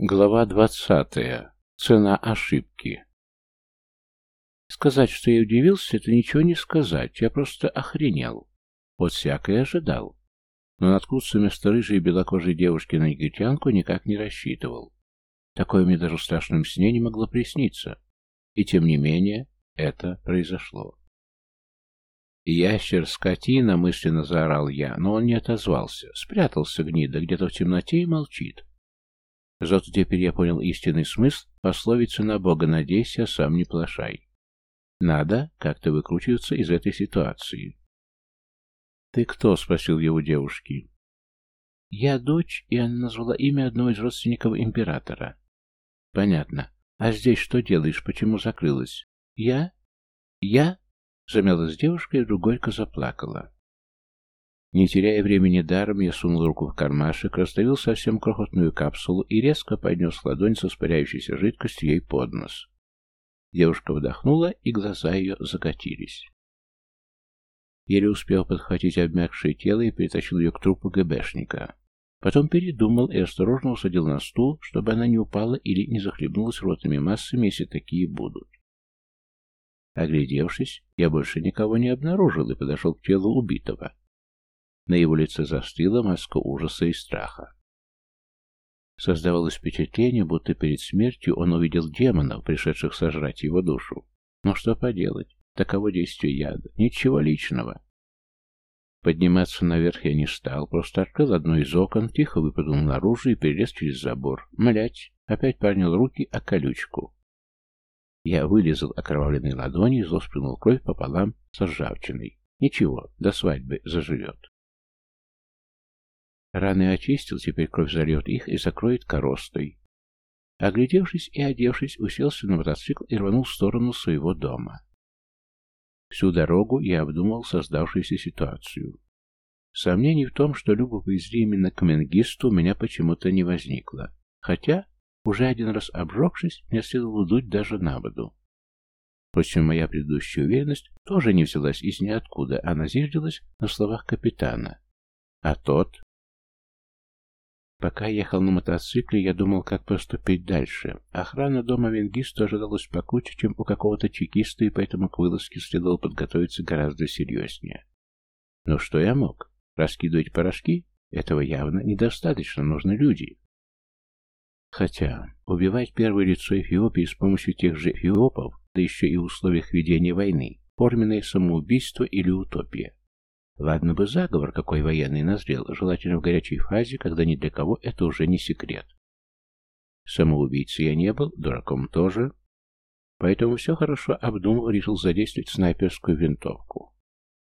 Глава двадцатая. Цена ошибки. Сказать, что я удивился, это ничего не сказать. Я просто охренел. Вот всякое ожидал. Но наткнуться вместо рыжей белокожей девушки на негритянку никак не рассчитывал. Такое мне даже в страшном сне не могло присниться. И тем не менее, это произошло. «Ящер, скотина!» — мысленно заорал я, но он не отозвался. Спрятался гнида где-то в темноте и молчит. Зато теперь я понял истинный смысл пословицы на Бога надейся, сам не плашай. Надо как-то выкручиваться из этой ситуации. «Ты кто?» — спросил я у девушки. «Я дочь», и она назвала имя одного из родственников императора. «Понятно. А здесь что делаешь? Почему закрылась?» «Я? Я?» — замялась девушка и вдруг горько заплакала. Не теряя времени даром, я сунул руку в кармашек, раздавил совсем крохотную капсулу и резко поднес ладонь с испаряющейся жидкостью ей под нос. Девушка вдохнула, и глаза ее закатились. Еле успел подхватить обмякшее тело и перетащил ее к трупу ГБшника. Потом передумал и осторожно усадил на стул, чтобы она не упала или не захлебнулась ротными массами, если такие будут. Оглядевшись, я больше никого не обнаружил и подошел к телу убитого. На его лице застыла маска ужаса и страха. Создавалось впечатление, будто перед смертью он увидел демонов, пришедших сожрать его душу. Но что поделать? Таково действие яда. Ничего личного. Подниматься наверх я не стал, просто открыл одно из окон, тихо выпрыгнул наружу и перелез через забор. Млять! Опять поднял руки о колючку. Я вылезал окровавленной ладони и зло кровь пополам со ржавчиной. Ничего, до свадьбы заживет. Раны очистил, теперь кровь зальет их и закроет коростой. Оглядевшись и одевшись, уселся на мотоцикл и рванул в сторону своего дома. Всю дорогу я обдумал создавшуюся ситуацию. Сомнений в том, что повезли именно к Менгисту, у меня почему-то не возникло. Хотя, уже один раз обжегшись, мне следовало дуть даже на воду. Впрочем, моя предыдущая уверенность тоже не взялась из ниоткуда, она зиждилась на словах капитана. А тот Пока ехал на мотоцикле, я думал, как поступить дальше. Охрана дома Венгиста ожидалась покруче, чем у какого-то чекиста, и поэтому к вылазке следовало подготовиться гораздо серьезнее. Но что я мог? Раскидывать порошки? Этого явно недостаточно, нужны люди. Хотя, убивать первое лицо Эфиопии с помощью тех же эфиопов, да еще и в условиях ведения войны, форменное самоубийство или утопия. Ладно бы заговор, какой военный назрел, желательно в горячей фазе, когда ни для кого это уже не секрет. Самоубийцей я не был, дураком тоже. Поэтому все хорошо обдумав, решил задействовать снайперскую винтовку.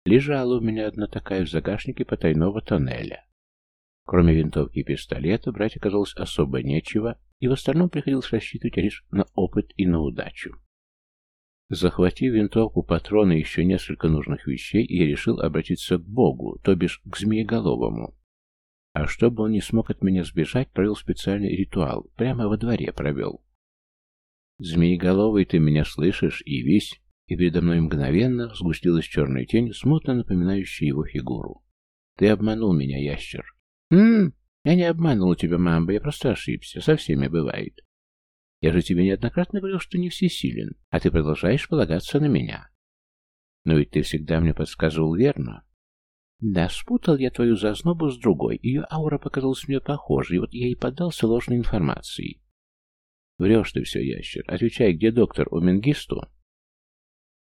Лежала у меня одна такая в загашнике потайного тоннеля. Кроме винтовки и пистолета, брать оказалось особо нечего, и в остальном приходилось рассчитывать лишь на опыт и на удачу. Захватив винтовку, патроны и еще несколько нужных вещей, я решил обратиться к Богу, то бишь к Змееголовому. А чтобы он не смог от меня сбежать, провел специальный ритуал, прямо во дворе провел. «Змееголовый, ты меня слышишь? И весь...» И передо мной мгновенно сгустилась черная тень, смутно напоминающая его фигуру. «Ты обманул меня, ящер». «Хм, я не обманул тебя, мамба, я просто ошибся. Со всеми бывает. Я же тебе неоднократно говорил, что не всесилен, а ты продолжаешь полагаться на меня. Но ведь ты всегда мне подсказывал верно. Да, спутал я твою зазнобу с другой, ее аура показалась мне похожей, вот я и поддался ложной информации. Врешь ты все, ящер. Отвечай, где доктор, у Менгисту?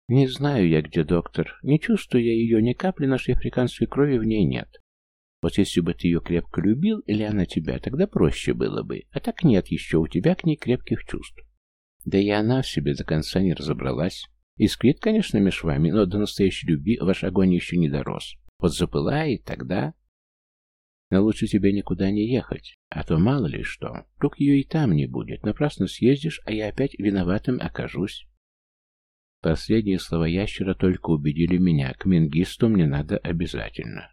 Не знаю я, где доктор. Не чувствую я ее, ни капли нашей африканской крови в ней нет. Вот если бы ты ее крепко любил, или она тебя, тогда проще было бы. А так нет еще у тебя к ней крепких чувств. Да и она в себе до конца не разобралась. Искрит, конечно, меж вами, но до настоящей любви ваш огонь еще не дорос. Вот запылает тогда... Но лучше тебе никуда не ехать, а то мало ли что. Вдруг ее и там не будет. Напрасно съездишь, а я опять виноватым окажусь. Последние слова ящера только убедили меня. К Мингисту мне надо обязательно.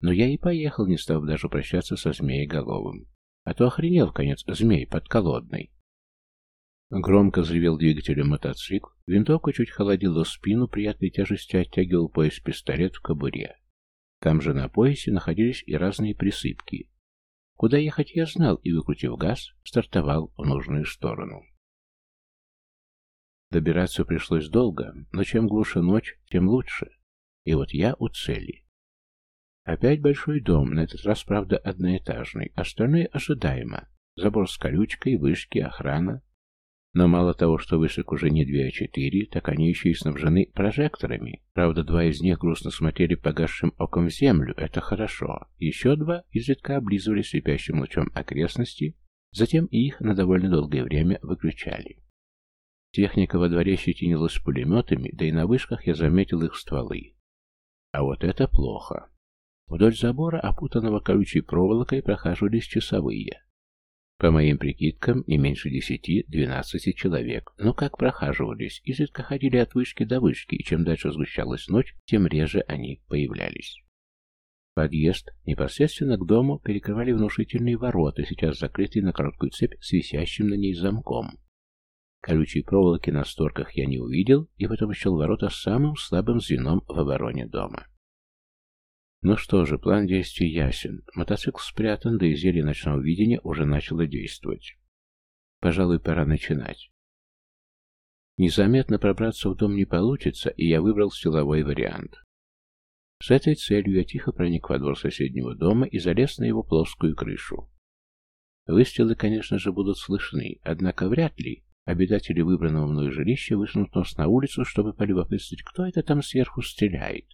Но я и поехал, не став даже прощаться со змееголовым. А то охренел, конец, змей подколодный. Громко взревел двигателем мотоцикл, винтовка чуть холодила спину, приятной тяжестью оттягивал пояс пистолет в кобуре. Там же на поясе находились и разные присыпки. Куда ехать я знал и, выкрутив газ, стартовал в нужную сторону. Добираться пришлось долго, но чем глуше ночь, тем лучше. И вот я у цели. Опять большой дом, на этот раз, правда, одноэтажный, остальное ожидаемо. Забор с колючкой, вышки, охрана. Но мало того, что вышек уже не две, а четыре, так они еще и снабжены прожекторами. Правда, два из них грустно смотрели погасшим оком в землю, это хорошо. Еще два изредка облизывали слепящим лучом окрестности, затем их на довольно долгое время выключали. Техника во дворе щетинилась пулеметами, да и на вышках я заметил их стволы. А вот это плохо. Вдоль забора, опутанного колючей проволокой, прохаживались часовые. По моим прикидкам, не меньше десяти-двенадцати человек. Но как прохаживались, изредка ходили от вышки до вышки, и чем дальше сгущалась ночь, тем реже они появлялись. Подъезд непосредственно к дому перекрывали внушительные ворота, сейчас закрытые на короткую цепь с висящим на ней замком. Колючей проволоки на сторках я не увидел, и потом счел ворота самым слабым звеном в обороне дома. Ну что же, план действий ясен. Мотоцикл спрятан, да и зелье ночного видения уже начало действовать. Пожалуй, пора начинать. Незаметно пробраться в дом не получится, и я выбрал силовой вариант. С этой целью я тихо проник во двор соседнего дома и залез на его плоскую крышу. Выстрелы, конечно же, будут слышны, однако вряд ли обитатели выбранного мной жилища высунут нос на улицу, чтобы полюбопытствовать, кто это там сверху стреляет.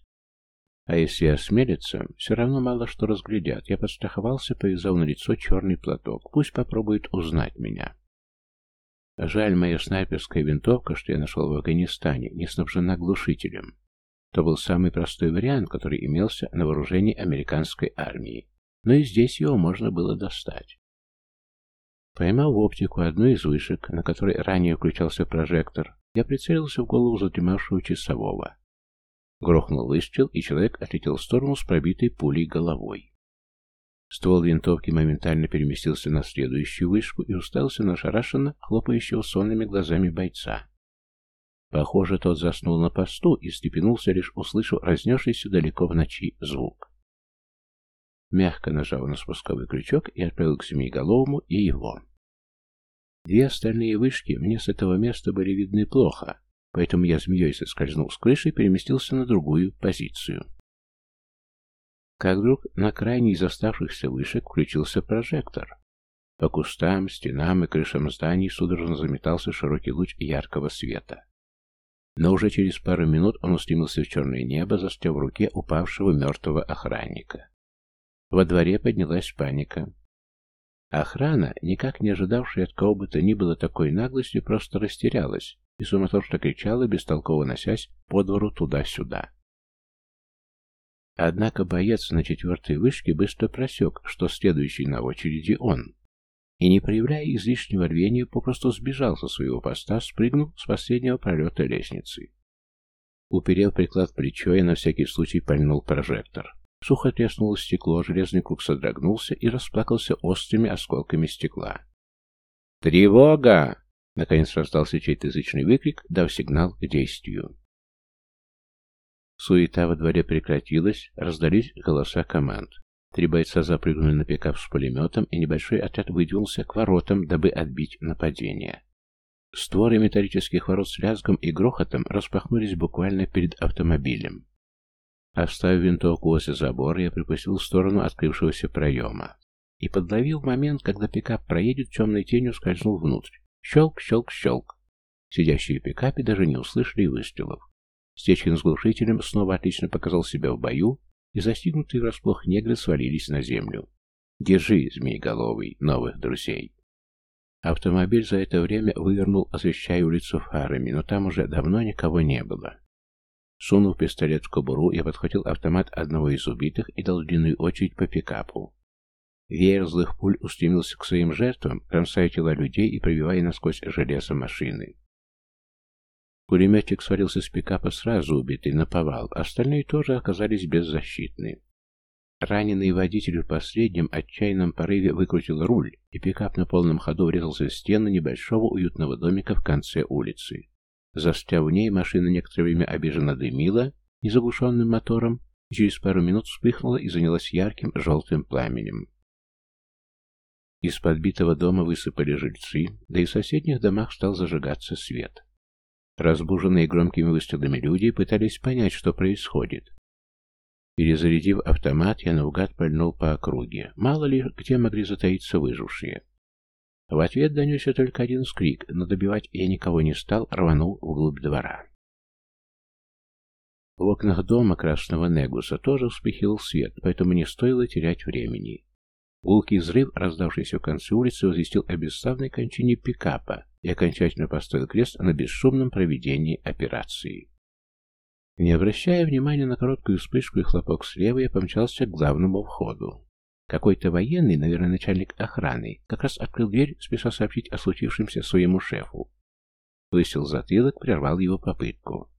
А если осмелятся, все равно мало что разглядят. Я подстраховался, повязал на лицо черный платок. Пусть попробует узнать меня. Жаль, моя снайперская винтовка, что я нашел в Афганистане, не снабжена глушителем. То был самый простой вариант, который имелся на вооружении американской армии. Но и здесь его можно было достать. Поймал в оптику одну из вышек, на которой ранее включался прожектор, я прицелился в голову задремавшего часового. Грохнул выстрел, и человек отлетел в сторону с пробитой пулей головой. Ствол винтовки моментально переместился на следующую вышку и уставился на шарашенно хлопающего сонными глазами бойца. Похоже, тот заснул на посту и степенулся, лишь услышав разнесшийся далеко в ночи звук. Мягко нажал на спусковой крючок и отправил к Семиголовому и его. Две остальные вышки мне с этого места были видны плохо, поэтому я змеей соскользнул с крыши и переместился на другую позицию. Как вдруг на крайней из оставшихся вышек включился прожектор. По кустам, стенам и крышам зданий судорожно заметался широкий луч яркого света. Но уже через пару минут он устремился в черное небо, застев в руке упавшего мертвого охранника. Во дворе поднялась паника. Охрана, никак не ожидавшая от кого бы то ни было такой наглости, просто растерялась и суматошно кричала, бестолково носясь по двору туда-сюда. Однако боец на четвертой вышке быстро просек, что следующий на очереди он, и, не проявляя излишнего рвения, попросту сбежал со своего поста, спрыгнув с последнего пролета лестницы. Уперев приклад в плечо, я на всякий случай пальнул прожектор. Сухо треснуло стекло, железный круг содрогнулся и расплакался острыми осколками стекла. «Тревога!» Наконец раздался чей-то язычный выкрик, дав сигнал к действию. Суета во дворе прекратилась, раздались голоса команд. Три бойца запрыгнули на пикап с пулеметом, и небольшой отряд выдвинулся к воротам, дабы отбить нападение. Створы металлических ворот с лязгом и грохотом распахнулись буквально перед автомобилем. Оставив винтовку возле забора, я припустил в сторону открывшегося проема и подловил момент, когда пикап проедет, темной тенью скользнул внутрь. Щелк, щелк, щелк. Сидящие в пикапе даже не услышали выстрелов. Стечкин с глушителем снова отлично показал себя в бою, и застигнутые врасплох негры свалились на землю. «Держи, змееголовый, новых друзей!» Автомобиль за это время вывернул, освещая улицу фарами, но там уже давно никого не было. Сунув пистолет в кобуру, я подхватил автомат одного из убитых и дал длинную очередь по пикапу. Веер злых пуль устремился к своим жертвам, кромсая тела людей и пробивая насквозь железо машины. Пулеметчик свалился с пикапа сразу убитый, на повал, остальные тоже оказались беззащитны. Раненый водитель в последнем отчаянном порыве выкрутил руль, и пикап на полном ходу врезался в стену небольшого уютного домика в конце улицы. Застряв в ней, машина некоторое время обиженно дымила, незаглушенным мотором, и через пару минут вспыхнула и занялась ярким желтым пламенем. Из подбитого дома высыпали жильцы, да и в соседних домах стал зажигаться свет. Разбуженные громкими выстрелами люди пытались понять, что происходит. Перезарядив автомат, я наугад пальнул по округе. Мало ли, где могли затаиться выжившие. В ответ донесся только один скрик, но добивать я никого не стал, рванул вглубь двора. В окнах дома красного Негуса тоже вспыхивал свет, поэтому не стоило терять времени. Гулкий взрыв, раздавшийся в конце улицы, возвестил о бесславной кончине пикапа и окончательно поставил крест на бесшумном проведении операции. Не обращая внимания на короткую вспышку и хлопок слева, я помчался к главному входу. Какой-то военный, наверное, начальник охраны, как раз открыл дверь, спеша сообщить о случившемся своему шефу. Высел затылок, прервал его попытку.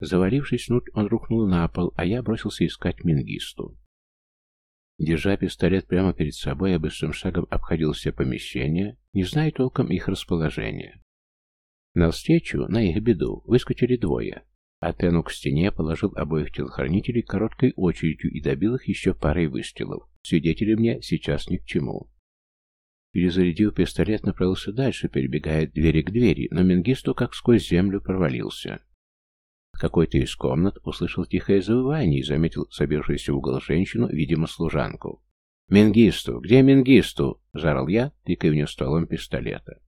Завалившись внутрь, он рухнул на пол, а я бросился искать мингисту. Держа пистолет прямо перед собой, я быстрым шагом обходил все помещения, не зная толком их расположения. На встречу, на их беду, выскочили двое. Атену к стене положил обоих телохранителей короткой очередью и добил их еще парой выстрелов. Свидетели мне сейчас ни к чему. Перезарядив пистолет, направился дальше, перебегая от двери к двери, но Менгисту как сквозь землю провалился. Какой-то из комнат услышал тихое завывание и заметил забившуюся в угол женщину, видимо, служанку. «Менгисту! Где Менгисту?» — заорал я, тыкая в нее стволом пистолета.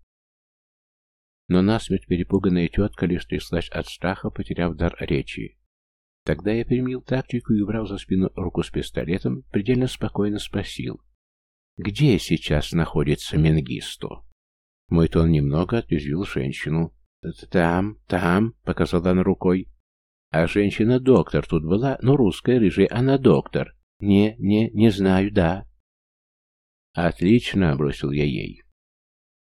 Но насмерть перепуганная тетка лишь тряслась от страха, потеряв дар речи. Тогда я переменил тактику и, убрав за спину руку с пистолетом, предельно спокойно спросил. «Где сейчас находится Менгисту?» Мой тон немного отрезвил женщину. «Там, там», — показала она рукой. «А женщина-доктор тут была, ну, русская, рыжая, она доктор». «Не, не, не знаю, да». «Отлично», — бросил я ей.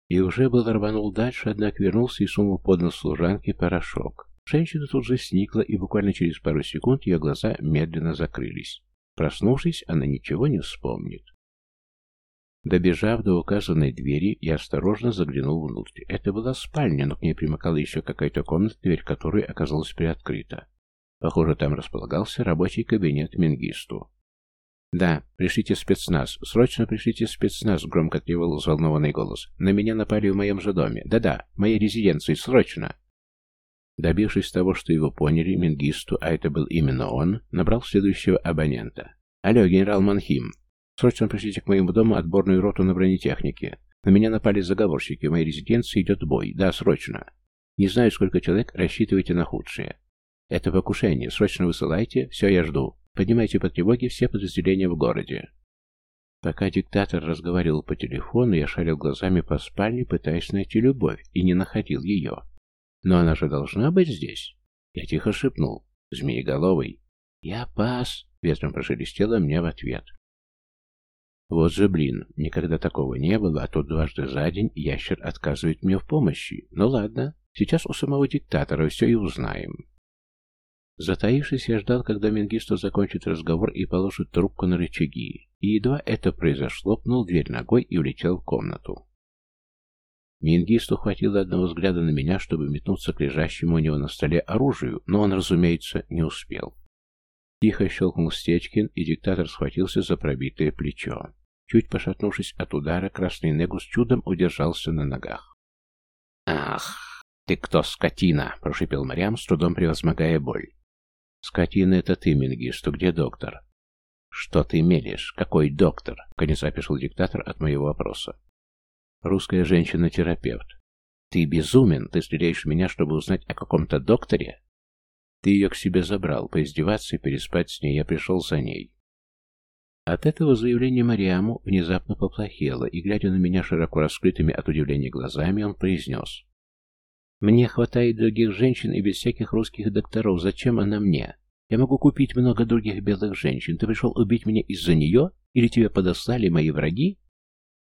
И уже был рванул дальше, однако вернулся и сунул под нос служанке порошок. Женщина тут же сникла, и буквально через пару секунд ее глаза медленно закрылись. Проснувшись, она ничего не вспомнит. Добежав до указанной двери, я осторожно заглянул внутрь. Это была спальня, но к ней примыкала еще какая-то комната, дверь которой оказалась приоткрыта. Похоже, там располагался рабочий кабинет Мингисту. «Да, пришлите спецназ. Срочно пришлите спецназ», — громко требовал взволнованный голос. «На меня напали в моем же доме. Да-да, моей резиденции. Срочно!» Добившись того, что его поняли, Мингисту, а это был именно он, набрал следующего абонента. «Алло, генерал Манхим. Срочно пришлите к моему дому отборную роту на бронетехнике. На меня напали заговорщики. В моей резиденции идет бой. Да, срочно. Не знаю, сколько человек, рассчитывайте на худшее. Это покушение. Срочно высылайте. Все, я жду. Поднимайте по тревоге все подразделения в городе. Пока диктатор разговаривал по телефону, я шарил глазами по спальне, пытаясь найти любовь, и не находил ее. Но она же должна быть здесь. Я тихо шепнул. Змееголовый. Я пас. Ветром прошелестело мне в ответ. Вот же блин, никогда такого не было, а тут дважды за день ящер отказывает мне в помощи. Ну ладно, сейчас у самого диктатора все и узнаем. Затаившись, я ждал, когда Менгисту закончит разговор и положит трубку на рычаги, и едва это произошло, пнул дверь ногой и улетел в комнату. Мингисту хватило одного взгляда на меня, чтобы метнуться к лежащему у него на столе оружию, но он, разумеется, не успел. Тихо щелкнул Стечкин, и диктатор схватился за пробитое плечо. Чуть пошатнувшись от удара, красный негус чудом удержался на ногах. «Ах, ты кто, скотина!» — прошипел Мариам, с трудом превозмогая боль. «Скотина, это ты, Мингисту, где доктор?» «Что ты мелешь? Какой доктор?» — конец опешил диктатор от моего вопроса. «Русская женщина-терапевт. Ты безумен? Ты стреляешь меня, чтобы узнать о каком-то докторе?» «Ты ее к себе забрал, поиздеваться и переспать с ней. Я пришел за ней». От этого заявления Мариаму внезапно поплохело, и, глядя на меня широко раскрытыми от удивления глазами, он произнес. Мне хватает других женщин и без всяких русских докторов. Зачем она мне? Я могу купить много других белых женщин. Ты пришел убить меня из-за нее? Или тебя подослали мои враги?»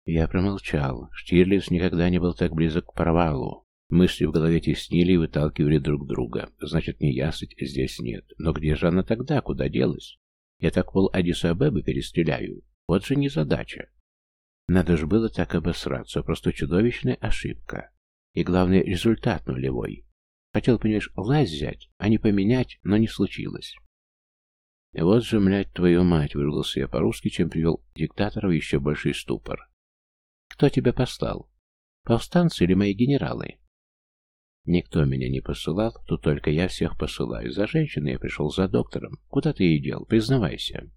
Я промолчал. Штирлиц никогда не был так близок к провалу. Мысли в голове теснили и выталкивали друг друга. Значит, неясыть здесь нет. Но где же она тогда? Куда делась? Я так пол Адиса-Абебы перестреляю. Вот же незадача. Надо же было так обосраться. Просто чудовищная ошибка. И главное, результат нулевой. Хотел, понимаешь, власть взять, а не поменять, но не случилось. вот же, млядь, твою мать, выругался я по-русски, чем привел диктатора в еще больший ступор. Кто тебя послал? Повстанцы или мои генералы? Никто меня не посылал, тут только я всех посылаю. За женщиной я пришел за доктором. Куда ты ее дел? Признавайся.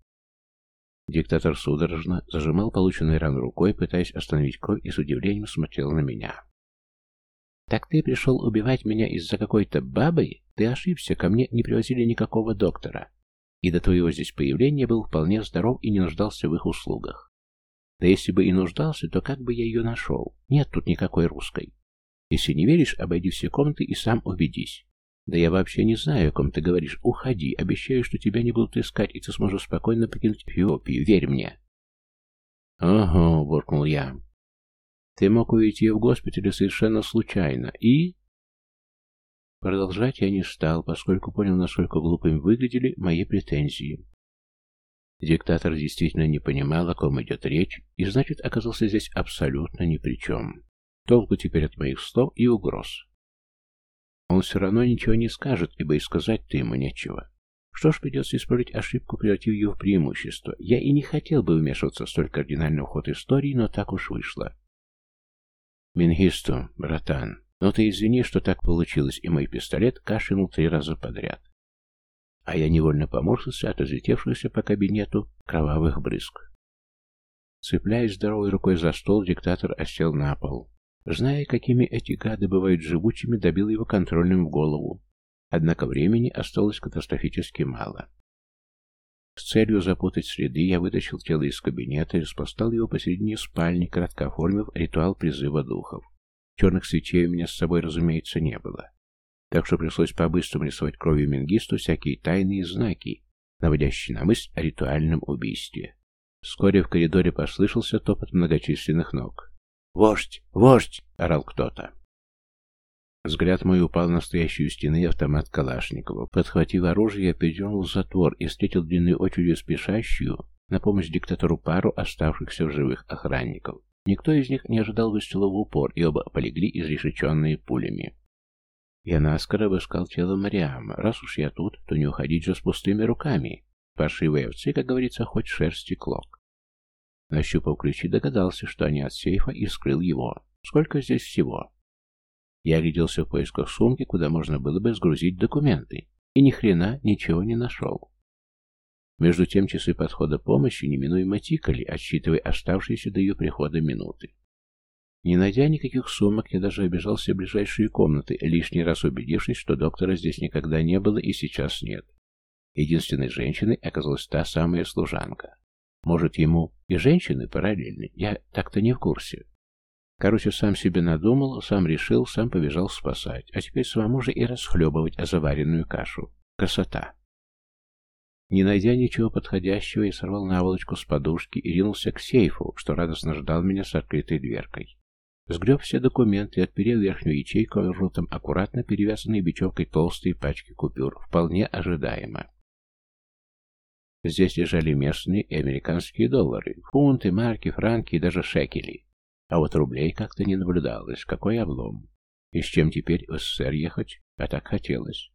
Диктатор судорожно зажимал полученный ран рукой, пытаясь остановить кровь, и с удивлением смотрел на меня. «Так ты пришел убивать меня из-за какой-то бабы? Ты ошибся, ко мне не привозили никакого доктора. И до твоего здесь появления был вполне здоров и не нуждался в их услугах. Да если бы и нуждался, то как бы я ее нашел? Нет тут никакой русской. Если не веришь, обойди все комнаты и сам убедись. Да я вообще не знаю, о ком ты говоришь. Уходи, обещаю, что тебя не будут искать, и ты сможешь спокойно покинуть Эфиопию. Верь мне. Ага, буркнул я. Ты мог уйти в госпитале совершенно случайно, и... Продолжать я не стал, поскольку понял, насколько глупыми выглядели мои претензии. Диктатор действительно не понимал, о ком идет речь, и значит оказался здесь абсолютно ни при чем. Толку теперь от моих слов и угроз. Он все равно ничего не скажет, ибо и сказать-то ему нечего. Что ж, придется исправить ошибку, превратив ее в преимущество. Я и не хотел бы вмешиваться в столь кардинальный ход истории, но так уж вышло. Мингисту, братан, ну ты извини, что так получилось, и мой пистолет кашлянул три раза подряд. А я невольно поморщился от разлетевшегося по кабинету кровавых брызг. Цепляясь здоровой рукой за стол, диктатор осел на пол. Зная, какими эти гады бывают живучими, добил его контрольным в голову. Однако времени осталось катастрофически мало. С целью запутать следы я вытащил тело из кабинета и распластал его посередине спальни, кратко оформив ритуал призыва духов. Черных свечей у меня с собой, разумеется, не было. Так что пришлось по-быстрому рисовать кровью Менгисту всякие тайные знаки, наводящие на мысль о ритуальном убийстве. Вскоре в коридоре послышался топот многочисленных ног. «Вождь! Вождь!» — орал кто-то. Взгляд мой упал на стоящую стены автомат Калашникова. Подхватив оружие, я передернул затвор и встретил длинной очередью спешащую на помощь диктатору пару оставшихся в живых охранников. Никто из них не ожидал выстрела в упор, и оба полегли, изрешеченные пулями. Я наскоро обыскал тело Мариама. Раз уж я тут, то не уходить же с пустыми руками. Паршивые овцы, как говорится, хоть шерсти клок. Нащупав ключи, догадался, что они от сейфа, и вскрыл его. Сколько здесь всего? Я огляделся в поисках сумки, куда можно было бы сгрузить документы, и ни хрена ничего не нашел. Между тем часы подхода помощи неминуемо тикали, отсчитывая оставшиеся до ее прихода минуты. Не найдя никаких сумок, я даже обижал все ближайшие комнаты, лишний раз убедившись, что доктора здесь никогда не было и сейчас нет. Единственной женщиной оказалась та самая служанка. Может, ему и женщины параллельны? Я так-то не в курсе. Короче, сам себе надумал, сам решил, сам побежал спасать. А теперь самому же и расхлебывать заваренную кашу. Красота. Не найдя ничего подходящего, я сорвал наволочку с подушки и ринулся к сейфу, что радостно ждал меня с открытой дверкой. Сгреб все документы и, отперев верхнюю ячейку, там аккуратно перевязанные бечевкой толстые пачки купюр. Вполне ожидаемо. Здесь лежали местные и американские доллары, фунты, марки, франки и даже шекели. А вот рублей как-то не наблюдалось. Какой облом. И с чем теперь в СССР ехать? А так хотелось.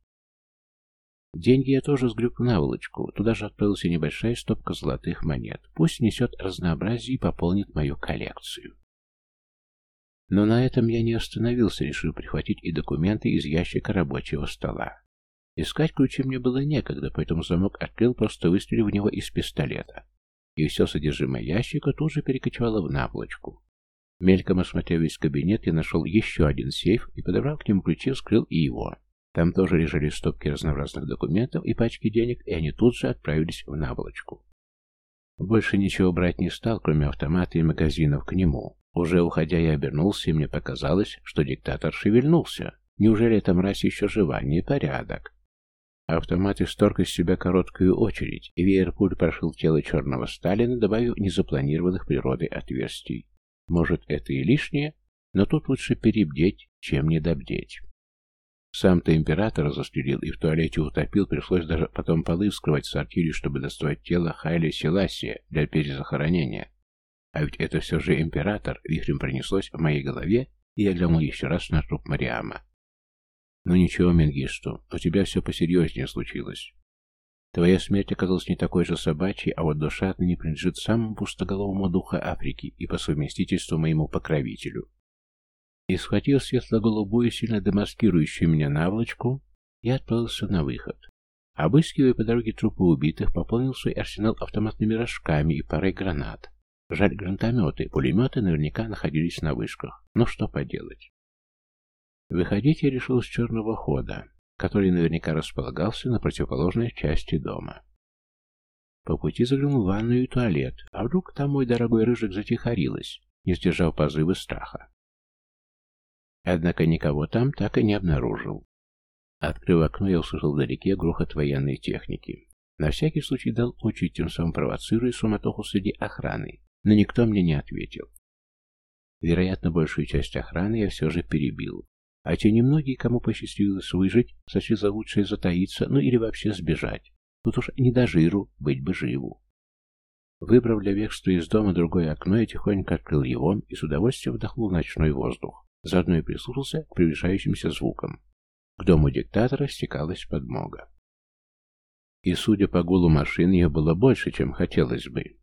Деньги я тоже сгреб в наволочку. Туда же отправилась небольшая стопка золотых монет. Пусть несет разнообразие и пополнит мою коллекцию. Но на этом я не остановился, решив прихватить и документы из ящика рабочего стола. Искать ключи мне было некогда, поэтому замок открыл, просто выстрелив в него из пистолета. И все содержимое ящика тут же перекочевало в наволочку. Мельком осмотрев весь кабинет, я нашел еще один сейф и, подобрав к нему ключи, вскрыл и его. Там тоже лежали стопки разнообразных документов и пачки денег, и они тут же отправились в наволочку. Больше ничего брать не стал, кроме автомата и магазинов к нему. Уже уходя, я обернулся, и мне показалось, что диктатор шевельнулся. Неужели эта мразь еще жива? Непорядок. Автомат исторг из себя короткую очередь, и веер пуль прошил тело черного Сталина, добавив незапланированных природой отверстий. Может, это и лишнее, но тут лучше перебдеть, чем недобдеть. Сам-то императора застрелил и в туалете утопил, пришлось даже потом полы вскрывать в сортире, чтобы доставать тело Хайля Селасия для перезахоронения. А ведь это все же император, вихрем пронеслось в моей голове, и я глянул еще раз на труп Мариама. «Ну ничего, Менгисту, у тебя все посерьезнее случилось. Твоя смерть оказалась не такой же собачьей, а вот душа отныне принадлежит самому пустоголовому духа Африки и по совместительству моему покровителю. И схватив светло-голубую, сильно демаскирующую меня наволочку, я отправился на выход. Обыскивая по дороге трупы убитых, пополнил свой арсенал автоматными рожками и парой гранат. Жаль, гранатометы, пулеметы наверняка находились на вышках. Но что поделать? Выходить я решил с черного хода, который наверняка располагался на противоположной части дома. По пути заглянул в ванную и туалет, а вдруг там мой дорогой рыжик затихарилась, не сдержав позывы страха. Однако никого там так и не обнаружил. Открыв окно, я услышал вдалеке грохот военной техники. На всякий случай дал очередь, тем самым провоцируя суматоху среди охраны, но никто мне не ответил. Вероятно, большую часть охраны я все же перебил. А те немногие, кому посчастливилось выжить, сочли за лучшее затаиться, ну или вообще сбежать. Тут уж не до жиру, быть бы живу. Выбрав для бегства из дома другое окно, я тихонько открыл его и с удовольствием вдохнул ночной воздух. Заодно и прислушался к приближающимся звукам. К дому диктатора стекалась подмога. И, судя по гулу машин, ее было больше, чем хотелось бы.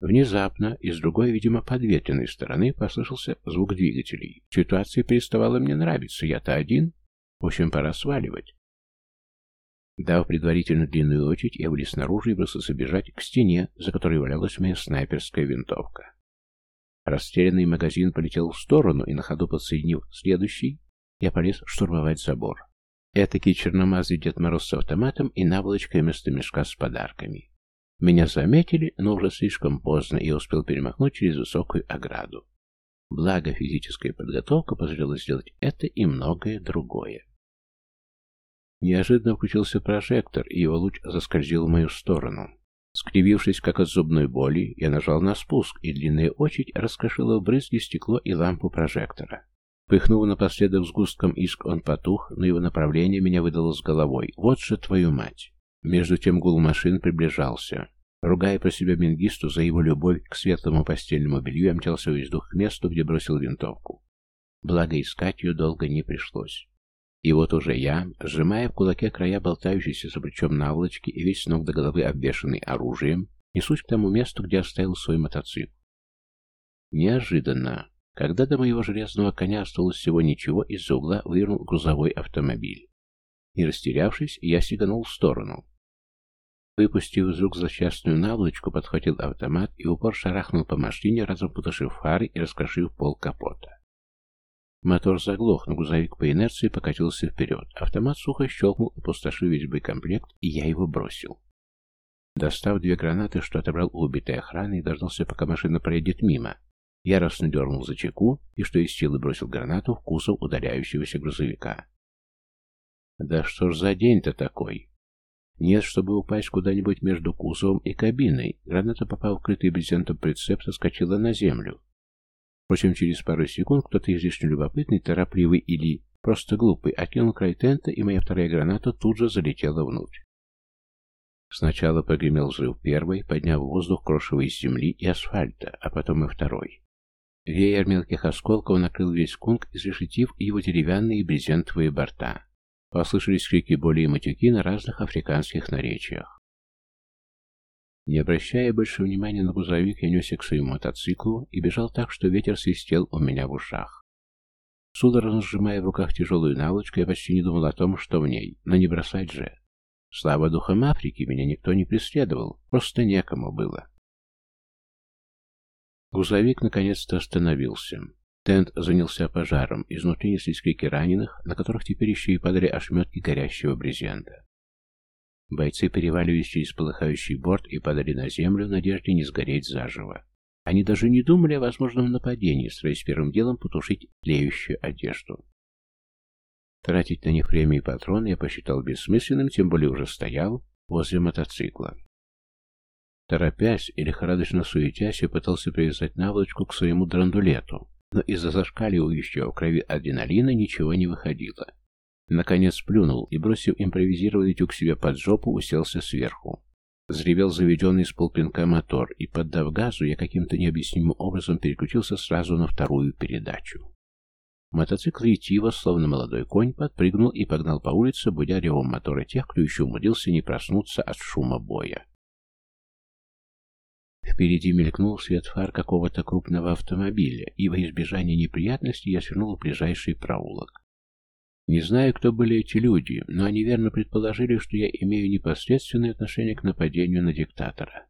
Внезапно, из другой, видимо, подветренной стороны, послышался звук двигателей. Ситуация переставала мне нравиться. Я-то один. В общем, пора сваливать. Дав предварительно длинную очередь, я вылез снаружи и бросился бежать к стене, за которой валялась моя снайперская винтовка. Растерянный магазин полетел в сторону, и на ходу подсоединив следующий, я полез штурмовать забор. Этакий черномазый Дед Мороз с автоматом и наволочкой вместо мешка с подарками. Меня заметили, но уже слишком поздно, и успел перемахнуть через высокую ограду. Благо, физическая подготовка позволила сделать это и многое другое. Неожиданно включился прожектор, и его луч заскользил в мою сторону. Скривившись, как от зубной боли, я нажал на спуск, и длинная очередь раскрошила в брызги стекло и лампу прожектора. Пыхнув напоследок сгустком иск, он потух, но его направление меня выдало с головой. Вот же твою мать! Между тем гул машин приближался. Ругая про себя Мингисту за его любовь к светлому постельному белью, я мчался весь дух к месту, где бросил винтовку. Благо искать ее долго не пришлось. И вот уже я, сжимая в кулаке края болтающейся за плечом наволочки и весь с ног до головы обвешанный оружием, несусь к тому месту, где оставил свой мотоцикл. Неожиданно когда до моего железного коня осталось всего ничего, из-за угла вывернул грузовой автомобиль. Не растерявшись, я сиганул в сторону. Выпустив из рук злосчастную наволочку, подхватил автомат и упор шарахнул по машине, разом потушив фары и раскрошив пол капота. Мотор заглох, но грузовик по инерции покатился вперед. Автомат сухо щелкнул, опустошив весь боекомплект, и я его бросил. Достав две гранаты, что отобрал у убитой охраны, и дождался, пока машина проедет мимо, Яростно дернул за чеку и, что из силы, бросил гранату в кузов удаляющегося грузовика. Да что ж за день-то такой? Нет, чтобы упасть куда-нибудь между кузовом и кабиной, граната, попав в крытый брезентом прицеп, соскочила на землю. Впрочем, через пару секунд кто-то излишне любопытный, торопливый или просто глупый откинул край тента, и моя вторая граната тут же залетела внутрь. Сначала прогремел взрыв первой, подняв воздух крошево из земли и асфальта, а потом и второй. Веер мелких осколков накрыл весь кунг, изрешетив его деревянные брезентовые борта. Послышались крики боли и матюки на разных африканских наречиях. Не обращая больше внимания на грузовик, я несся к своему мотоциклу и бежал так, что ветер свистел у меня в ушах. Судорожно сжимая в руках тяжелую наволочку, я почти не думал о том, что в ней, но не бросать же. Слава духам Африки, меня никто не преследовал, просто некому было. Грузовик наконец-то остановился. Тент занялся пожаром, изнутри неслись крики раненых, на которых теперь еще и падали ошметки горящего брезента. Бойцы переваливались через полыхающий борт и падали на землю в надежде не сгореть заживо. Они даже не думали о возможном нападении, стараясь первым делом потушить тлеющую одежду. Тратить на них время и патроны я посчитал бессмысленным, тем более уже стоял возле мотоцикла. Торопясь и лихорадочно суетясь, я пытался привязать наволочку к своему драндулету, но из-за зашкаливающего в крови адреналина ничего не выходило. Наконец плюнул и, бросив импровизированный тюк себе под жопу, уселся сверху. Зревел заведенный с полпинка мотор, и, поддав газу, я каким-то необъяснимым образом переключился сразу на вторую передачу. Мотоцикл ретиво, словно молодой конь, подпрыгнул и погнал по улице, будя ревом мотора тех, кто еще умудрился не проснуться от шума боя. Впереди мелькнул свет фар какого-то крупного автомобиля, и во избежание неприятностей я свернул в ближайший проулок. Не знаю, кто были эти люди, но они верно предположили, что я имею непосредственное отношение к нападению на диктатора.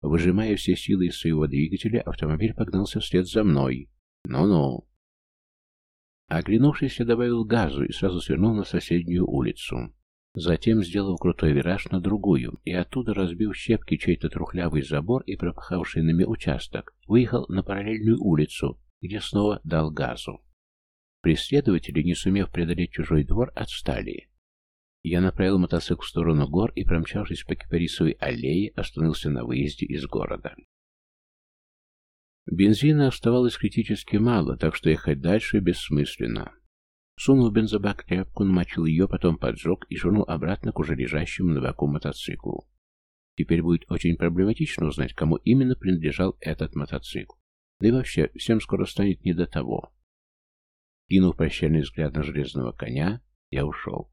Выжимая все силы из своего двигателя, автомобиль погнался вслед за мной. Ну-ну. Оглянувшись, я добавил газу и сразу свернул на соседнюю улицу. Затем сделал крутой вираж на другую, и оттуда, разбив щепки чей-то трухлявый забор и пропахавший нами участок, выехал на параллельную улицу, где снова дал газу. Преследователи, не сумев преодолеть чужой двор, отстали. Я направил мотоцикл в сторону гор и, промчавшись по Кипарисовой аллее, остановился на выезде из города. Бензина оставалось критически мало, так что ехать дальше бессмысленно. Сунул бензобак тряпку, намочил ее, потом поджег и швырнул обратно к уже лежащему на боку мотоциклу. Теперь будет очень проблематично узнать, кому именно принадлежал этот мотоцикл. Да и вообще, всем скоро станет не до того. Кинув прощальный взгляд на железного коня, я ушел.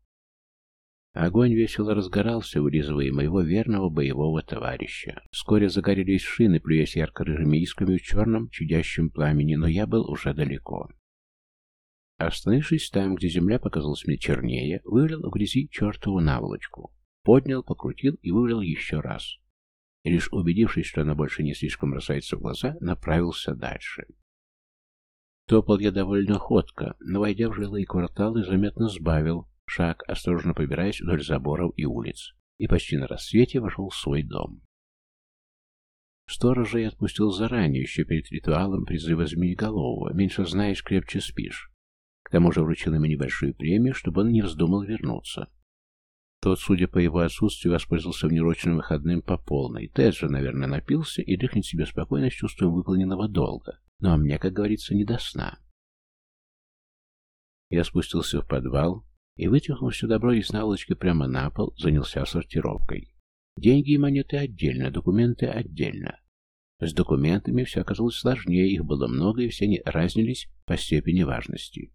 Огонь весело разгорался, вылизывая моего верного боевого товарища. Вскоре загорелись шины, плюясь ярко-рыжими искрами в черном, чудящем пламени, но я был уже далеко. Остановившись там, где земля показалась мне чернее, вывалил в грязи чертову наволочку. Поднял, покрутил и вывалил еще раз. И лишь убедившись, что она больше не слишком бросается в глаза, направился дальше. Топал я довольно ходко, но, войдя в жилые кварталы, заметно сбавил шаг, осторожно побираясь вдоль заборов и улиц, и почти на рассвете вошел в свой дом. Сторожа я отпустил заранее, еще перед ритуалом призыва Змееголового. Меньше знаешь, крепче спишь. К тому же вручил ему небольшую премию, чтобы он не вздумал вернуться. Тот, судя по его отсутствию, воспользовался внерочным выходным по полной. Тед же, наверное, напился и дрыхнет себе спокойно с чувством выполненного долга. Ну мне, как говорится, не до сна. Я спустился в подвал и, вытянув все добро из наволочки прямо на пол, занялся сортировкой. Деньги и монеты отдельно, документы отдельно. С документами все оказалось сложнее, их было много, и все они разнились по степени важности.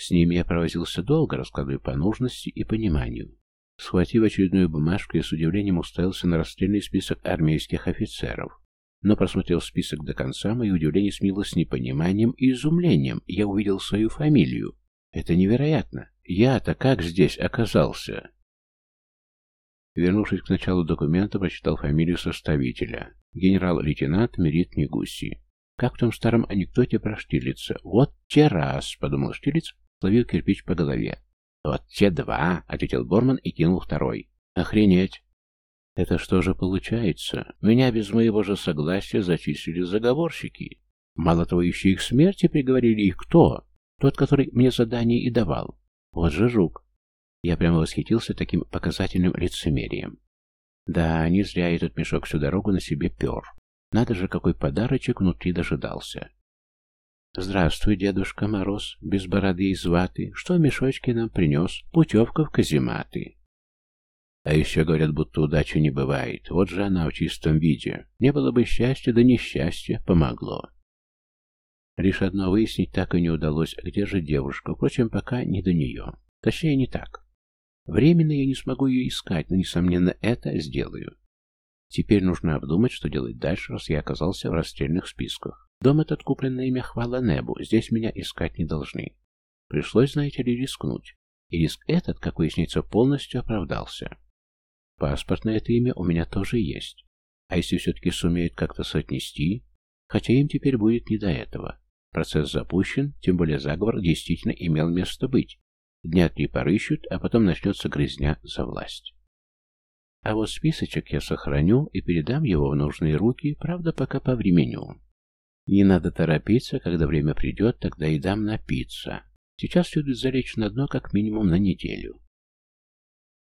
С ними я провозился долго, раскладывая по нужности и пониманию. Схватив очередную бумажку, я с удивлением уставился на расстрельный список армейских офицеров. Но, просмотрел список до конца, мое удивление смилось непониманием и изумлением. Я увидел свою фамилию. Это невероятно. Я-то как здесь оказался? Вернувшись к началу документа, прочитал фамилию составителя. Генерал-лейтенант Мерит Негуси. Как в том старом анекдоте про Штирлица. «Вот те раз», — подумал Штирлиц, словил кирпич по голове. «Вот те два», — ответил Борман и кинул второй. «Охренеть! Это что же получается? Меня без моего же согласия зачислили заговорщики. Мало того, еще их смерти приговорили их кто? Тот, который мне задание и давал. Вот же жук. Я прямо восхитился таким показательным лицемерием. Да, не зря этот мешок всю дорогу на себе пер. Надо же, какой подарочек внутри дожидался. «Здравствуй, Дедушка Мороз, без бороды и зваты. Что в мешочке нам принес? Путевка в казематы». А еще говорят, будто удачи не бывает. Вот же она в чистом виде. Не было бы счастья, да несчастье помогло. Лишь одно выяснить так и не удалось, где же девушка. Впрочем, пока не до нее. Точнее, не так. Временно я не смогу ее искать, но, несомненно, это сделаю. Теперь нужно обдумать, что делать дальше, раз я оказался в расстрельных списках. Дом этот куплен на имя Хвала Небу, здесь меня искать не должны. Пришлось, знаете ли, рискнуть. И риск этот, как выяснится, полностью оправдался. Паспорт на это имя у меня тоже есть. А если все-таки сумеют как-то соотнести, хотя им теперь будет не до этого. Процесс запущен, тем более заговор действительно имел место быть. Дня три порыщут, а потом начнется грызня за власть. А вот списочек я сохраню и передам его в нужные руки, правда, пока по времени. Не надо торопиться, когда время придет, тогда и дам напиться. Сейчас следует залечь на дно как минимум на неделю.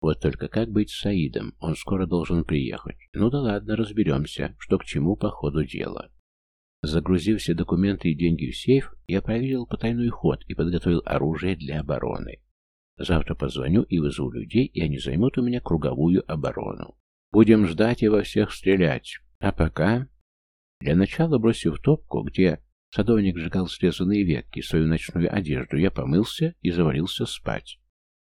Вот только как быть с Саидом? Он скоро должен приехать. Ну да ладно, разберемся, что к чему по ходу дела. Загрузив все документы и деньги в сейф, я проверил потайной ход и подготовил оружие для обороны. Завтра позвоню и вызову людей, и они займут у меня круговую оборону. Будем ждать и во всех стрелять. А пока... Для начала, бросив топку, где Садовник сжигал срезанные ветки, свою ночную одежду. Я помылся и завалился спать.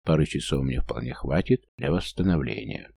Пары часов мне вполне хватит для восстановления.